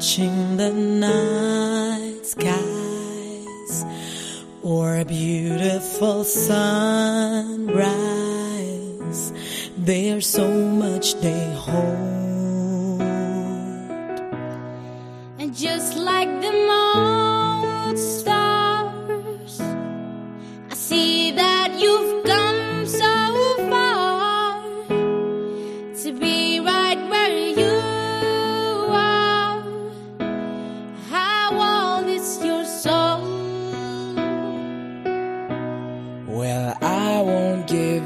watching the night skies or a beautiful sunrise. There's so much they hold.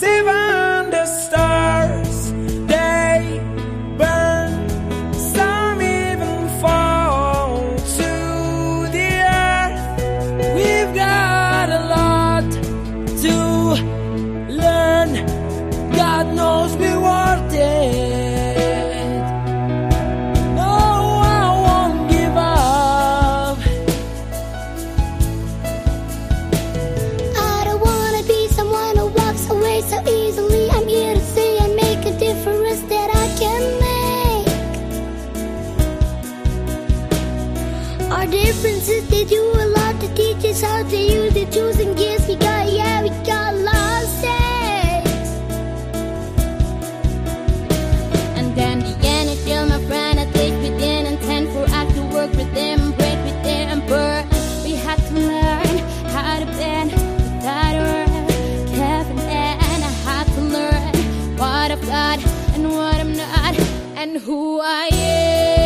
Cause Our differences, they do a lot to teach us how to use the tools and gifts we got. Yeah, we got lost. And then the end, I feel my friend, I take within intent for us to work with them, break with them, burn. We had to learn how to bend without word. Kevin and I had to learn what I've got and what I'm not, and who I am.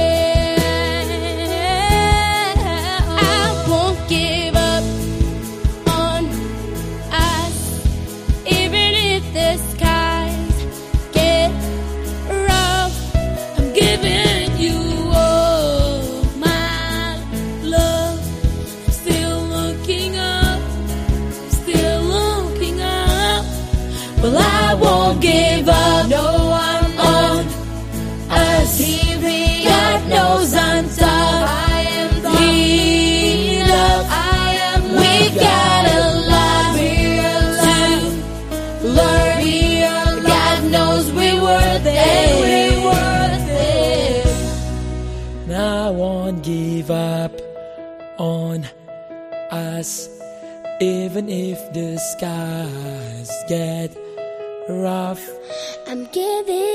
I won't give up on us, even if the skies get rough. I'm giving